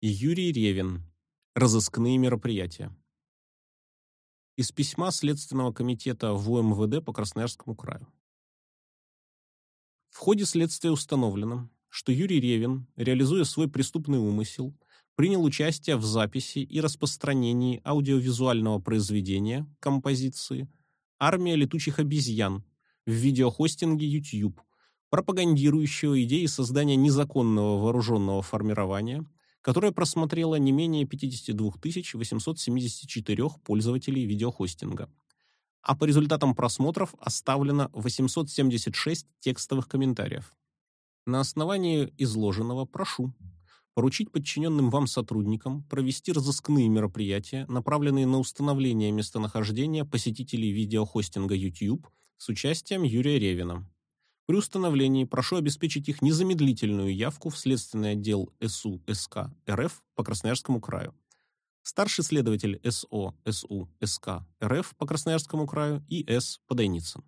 Юрий Ревин. Разыскные мероприятия. Из письма Следственного комитета в УМВД по Красноярскому краю. В ходе следствия установлено, что Юрий Ревин, реализуя свой преступный умысел, принял участие в записи и распространении аудиовизуального произведения, композиции «Армия летучих обезьян» в видеохостинге YouTube, пропагандирующего идеи создания незаконного вооруженного формирования – которая просмотрела не менее 52 874 пользователей видеохостинга. А по результатам просмотров оставлено 876 текстовых комментариев. На основании изложенного прошу поручить подчиненным вам сотрудникам провести разыскные мероприятия, направленные на установление местонахождения посетителей видеохостинга YouTube с участием Юрия Ревина. При установлении прошу обеспечить их незамедлительную явку в следственный отдел СУ СК РФ по Красноярскому краю. Старший следователь СО СУ СК РФ по Красноярскому краю и С. Подойницын.